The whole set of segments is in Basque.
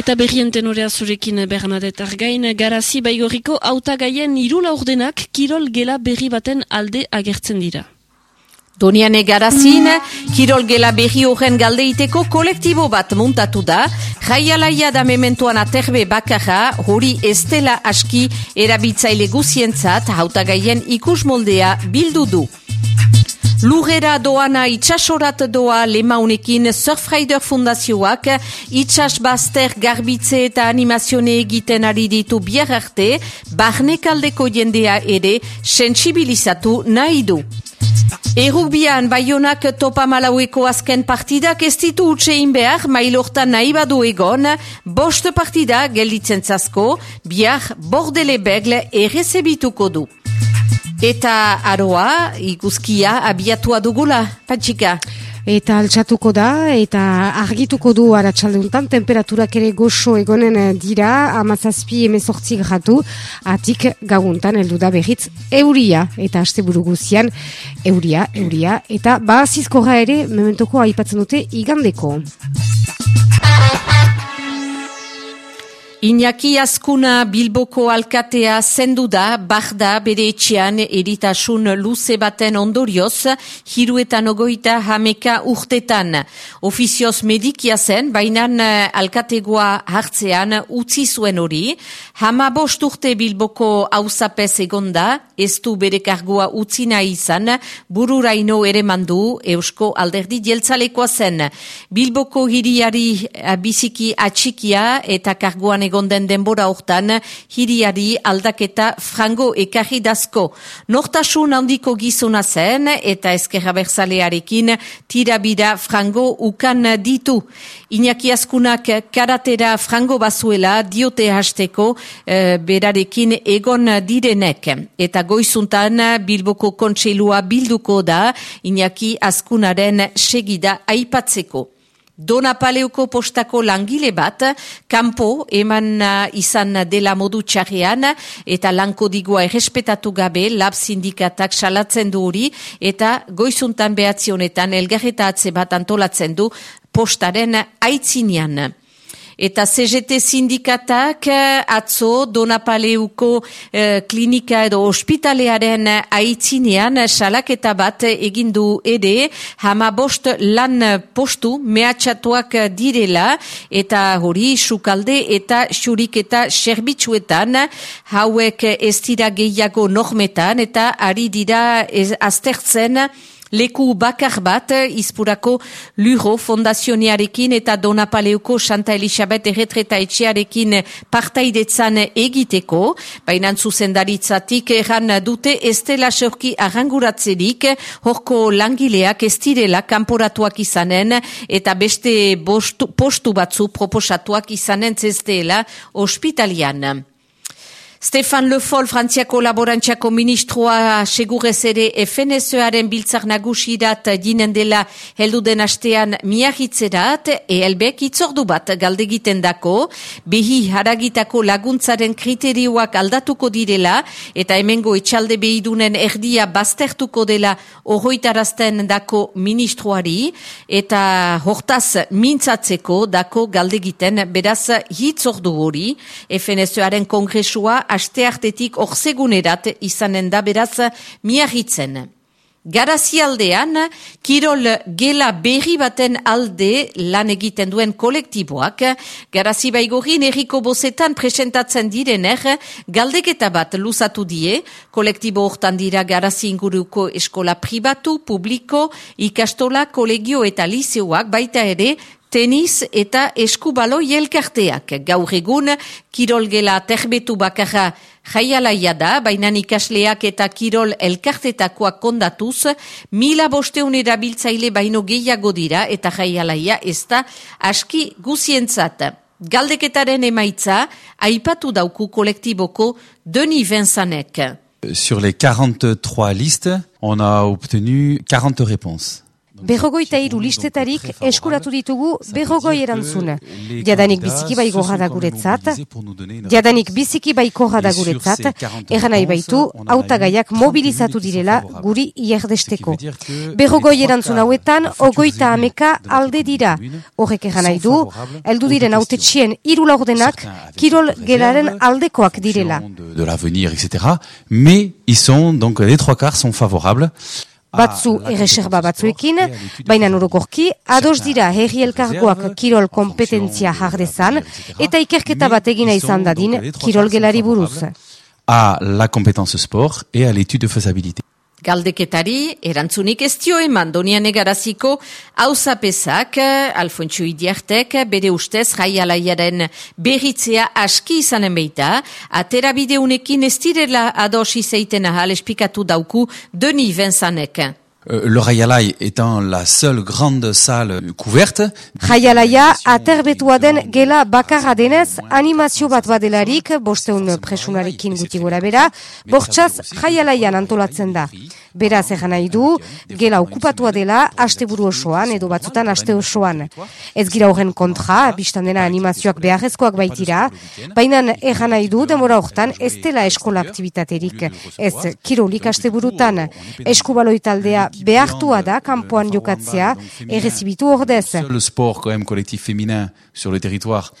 Eta berrien tenorea zurekin Bernadette Argain, garazi baigoriko autagaien irula ordenak kirol gela berri baten alde agertzen dira. Doniane garazin, kirol gela berri horren galdeiteko kolektibo bat muntatu da, jaialaia da mementuan aterbe bakarra, hori estela aski erabitzaile guzientzat hautagaien ikus moldea bildu du. Lugera doana itxasorat doa lemaunekin Surfrider Fundazioak itxas baster garbitze eta animazione egiten ari ditu biar arte, barnekaldeko jendea ere sensibilizatu nahi du. Errugbian baionak topa malaueko azken partidak ez ditu utxein behar mailortan nahi badu egon, bost partida gelditzen zasko, biar bordele begle errezebituko du. Eta aroa, iguzkia, abiatua dugula, patxika? Eta altxatuko da, eta argituko du aratsaldeuntan temperaturak ere goxo egonen dira, amazazpi emezortzi gratu, atik gaguntan heldu da berriz euria, eta haste guzian, euria, euria, eta bazizkoa ere, mementoko aipatzen dute igandeko. Iñaki Azkuna Bilboko alkatea zendu da, da bere etxean eritasun luze baten ondorioz, hiruetan ogoita hameka urtetan. Ofizioz medikia zen, bainan eh, alkategoa hartzean utzi zuen hori. Hama bost urte Bilboko hausapez egonda, ez du bere kargoa utzina izan, bururaino ere mandu, eusko alderdi jeltzalekoa zen. Bilboko hiriari biziki atxikia eta kargoan egon den denbora hortan, hiriari aldaketa frango ekarri dazko. Nortasun handiko gizona zen eta ezkerra berzalearekin tirabira frango ukan ditu. Iñaki askunak karatera frango bazuela diote hasteko e, berarekin egon direnek. Eta goizuntan Bilboko kontseilua bilduko da Iñaki askunaren segida aipatzeko. Dona Paleuko postako langile bat, kanpo eman uh, izan dela modu txarrean, eta lanko digua errespetatu gabe, lab sindikatak salatzen du hori, eta goizuntan behatzionetan elgarretatze bat antolatzen du postaren aitzinean eta CGT sindikatak eh, atzo Donapaleuko eh, klinika edo ospitalearen aitzinean salaketa bat egindu ere. Hama bost lan postu mehatxatuak direla. Eta hori sukalde eta xurik eta serbitzuetan. Hauek ez dira gehiago normetan eta ari dira aztertzen leku bakar bat izpurako Luro fondazioniarekin eta Donapaleuko Santa Elisabet erretreta etxearekin partaidetzan egiteko, baina zuzendaritzatik erran dute estela sorki arranguratzerik horko langileak ez direla kanporatuak izanen eta beste bostu, postu batzu proposatuak izanen zestela ospitalian. Stefan Le Foll, Frantziako laborantziako ministroa segurez ere FNSOaren biltzak nagusirat dinen dela heldu den astean miagitzerat, ELBek itzordu bat galdegiten dako, behi haragitako laguntzaren kriterioak aldatuko direla, eta hemengo etxalde behidunen erdia baztertuko dela horroitarazten dako ministroari, eta hortaz mintzatzeko dako galdegiten beraz hitzordu hori, FNSOaren kongresua asteartetik orzegunerat izanen da beraz miagitzen. Garazialdean, Kirol Gela berri baten alde lan egiten duen kolektiboak, Garazi Baigorin erriko bozetan presentatzen direner, galdeketa bat luzatu die, kolektibo hortan dira Garazi inguruko eskola pribatu, publiko, ikastola, kolegio eta liseoak baita ere, tenis eta eskubalo jelkarteak. Gaur egun, kirolgela terbetu bakarra jaialaia da, baina ikasleak eta kirol elkartetakoak kondatuz, mila bosteun erabiltzaile baino gehiago dira eta jaialaia ez da aski guzientzat. Galdeketaren emaitza, aipatu dauku kolektiboko Denis Vincenek. Sur les 43 listes, on a obtenu 40 réponses. Berrogoita iru listetarik eskuratu ditugu berrogoi erantzun. Jadanik biziki bai gorra da guretzat, jadanik biziki bai gorra da guretzat, eran nahi baitu, autagaiak mobilizatu direla guri ierdesteko. Berrogoi erantzun hauetan, ogoita ameka alde dira. Horrek eran nahi du, eldu diren autetxien iru laurdenak, kirol gelaren aldekoak direla. De l'avenir, etc. Mais ils sont, donc les trois quarts sont favorables. Batzu erreserba batzuekin, baina norokorki, ados dira herri elkargoak kirol kompetentzia jardezan, eta ikerketa bat egina izan dadin kirol gelari buruz. À la compétence sport et à l'étude de faisabilité. Galdeketari, erantzunik ez dio eman donian egaraziko hauzapezak, Alfontxo Idiartek, bere ustez jaialaiaren berritzea aski izanen beita, atera bideunekin ez direla adosi zeiten ahal espikatu dauku Deni Venzanek. Euh, le Rayalai étant la seule grande salle couverte. Jaialaia aterbetua den gela bakarra denez animazio bat badelarik, bosteun presunarekin guti gora bera, bortxaz jaialaian antolatzen da. Beraz egan nahi du, gela okupatua dela asteburu osoan edo batzutan aste osoan. Ez gira horren kontra, biztan dena animazioak beharrezkoak baitira, baina egan nahi du demora hortan ez dela eskola aktivitaterik. Ez kirolik asteburutan, eskubaloitaldea taldea behartua da kanpoan jokatzea errezibitu ordez. Le sport quand même collectif féminin sur le territoire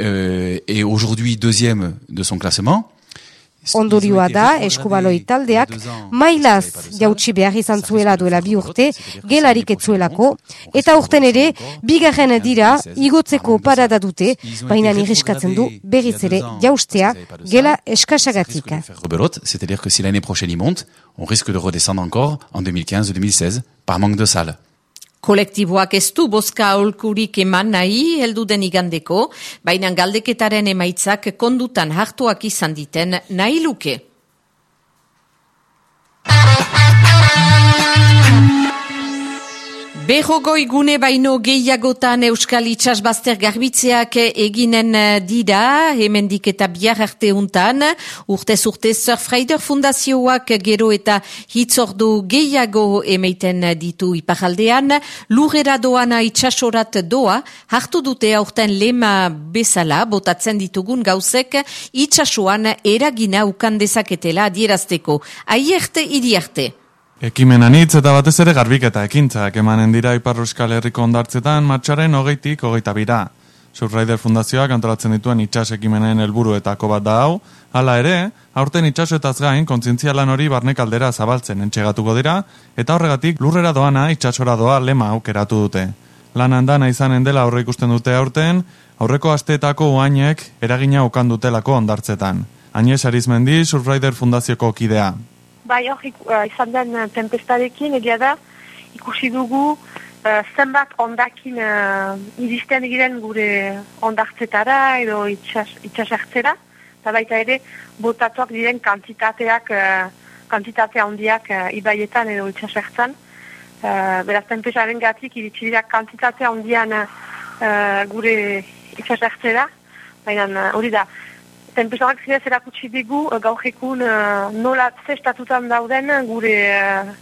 euh, est aujourd'hui deuxième de son classement. Ondorioa da, eskubaloi taldeak, mailaz jautsi behar izan zuela duela bi urte, gelarik etzuelako, eta urten ere, bigarren dira, igotzeko parada dute, baina niriskatzen du berriz ere jaustea gela eskasagatik. C'est-à-dire que si l'année prochaine il monte, on risque de redescendre encore en 2015-2016 par manque de salles. Kolektiboak ez du bozka aholkurik eman nahi heldu den igandeko, baina galdeketaren emaitzak kondutan hartuak izan diten nahi luke. Berrogoi gune baino gehiagotan Euskal Itxasbazter garbitzeak eginen dira, hemendik eta biar arte untan, urte urte Surfrider Fundazioak gero eta hitzordu gehiago emeiten ditu ipajaldean, lurera doana itxasorat doa, hartu dute aurten lema bezala, botatzen ditugun gauzek, itxasoan eragina ukan dezaketela dierazteko. Aierte, iriarte. Ekimen anitz eta batez ere garbiketa ekintzak emanen dira Ipar Euskal Herriko ondartzetan matxaren hogeitik hogeita bira. Surrider Fundazioak antolatzen dituen itxas ekimenen helburuetako bat da hau, hala ere, aurten itxasoetaz gain kontzientzia lan hori barnek aldera zabaltzen entxegatuko dira, eta horregatik lurrera doana itxasora doa lema aukeratu dute. Lan handana izanen dela aurre ikusten dute aurten, aurreko asteetako uainek eragina ukan dutelako ondartzetan. Agnez Arizmendi, Surrider Fundazioko kidea. Bai, hor, uh, izan den uh, tempestarekin, egia da, ikusi dugu uh, zenbat ondakin uh, iristen giren gure ondartzetara edo itxasartzera, eta baita ere, botatuak diren kantitateak, uh, kantitatea handiak uh, ibaietan edo itxasartzan. Uh, beraz, tempestaren gatik iritsi dira kantitatea handian uh, gure itxasartzera, baina hori da, Tempesorak zinez erakutsi digu uh, gaur ekun uh, nola zestatutan dauden gure uh,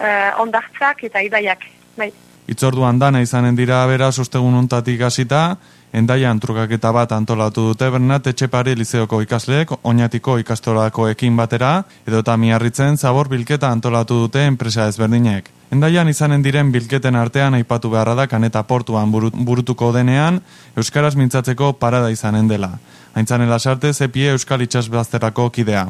uh, ondartzak eta ibaiak. Bai. Itzorduan dana izanen dira bera sustegun untatik hasita, endaian trukaketa bat antolatu dute Bernat Etxepari Lizeoko ikasleek, oinatiko ikastorako ekin batera, edo eta miarritzen zabor bilketa antolatu dute enpresa ezberdinek. Endaian izanen diren bilketen artean aipatu beharra da kaneta portuan burutuko denean, Euskaraz mintzatzeko parada izanen dela. Aintzan elasarte, zepie Euskal Itxasbazterako kidea.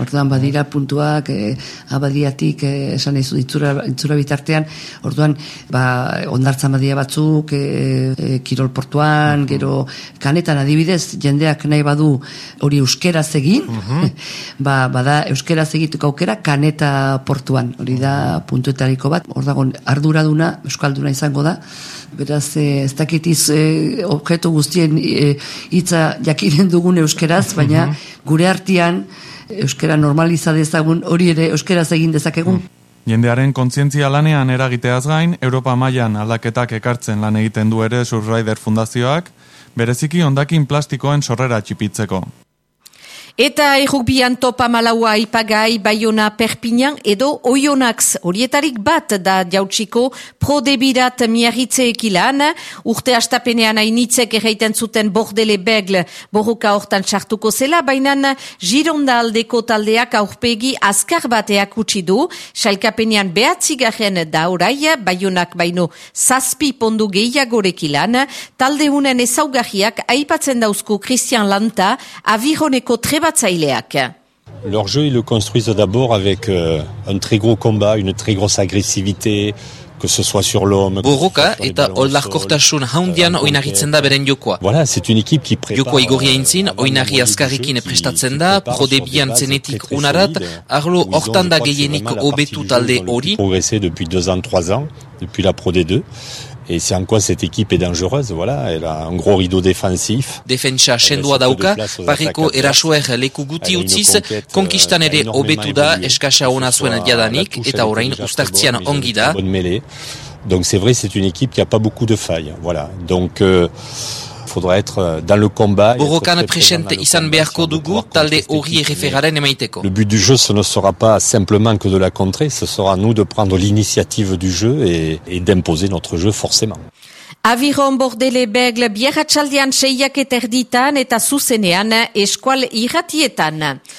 Orduan badira puntuak e, abadiatik e, esan ez itzura, itzura bitartean, orduan ba, ondartzan badia batzuk e, e, kirol portuan, gero kanetan adibidez, jendeak nahi badu hori euskeraz egin, mhm. ba, bada euskeraz egituko aukera kaneta portuan, hori da puntuetariko bat, ordagon arduraduna, euskalduna izango da, beraz ez dakitiz e, objektu guztien hitza e, jakinen dugun euskeraz, baina gure artean euskera normaliza dezagun hori ere euskeraz egin dezakegun. Hmm. Jendearen kontzientzia lanean eragiteaz gain, Europa mailan aldaketak ekartzen lan egiten du ere Surrider Fundazioak, bereziki ondakin plastikoen sorrera txipitzeko. Eta errukbian topa malaua ipagai, baiona perpinan edo oionax. Horietarik bat da jautsiko prodebirat miarritze ekilan. Urte astapenean hainitzek erraiten zuten bordele begl borroka hortan sartuko zela, baina gironda aldeko taldeak aurpegi azkar bateak utzi du. Salkapenean behatzigarren da orai, baionak baino zazpi pondu gehiagorek ilan. Talde hunen ezaugarriak aipatzen dauzku Christian Lanta, avironeko treba Leur jeu, ils le construisent d'abord avec euh, un très gros combat, une très grosse agressivité, que ce soit sur l'homme. Borroka eta oldarkortasun haundian oinarritzen da beren jokoa. Voilà, c'est une équipe qui prépare. Jokoa igorria intzin, oinarri azkarrekin prestatzen da, prodebian zenetik unarat, arlo hortan da gehienik obetu talde hori. Progressé depuis deux ans, trois ans, depuis la Pro D2. Et c'est en quoi cette équipe est dangereuse, voilà, elle a un gros rideau défensif. Defensa sendua dauka, parriko erasoer leku guti utziz, konkistan ere obetu da eskasa ona zuen jadanik, eta orain ustartzian ongi da. Donc c'est vrai, c'est une équipe qui a pas beaucoup de failles, voilà. Donc... Euh, faudra être dans le combat. Borrokan presente izan beharko dugu talde hori erreferaren emaiteko. Le but du jeu, ce ne sera pas simplement que de la contrer, ce sera nous de prendre l'initiative du jeu et, et d'imposer notre jeu forcément. Aviron bordele begle biarratxaldian seiak eterditan eta zuzenean eskual irratietan.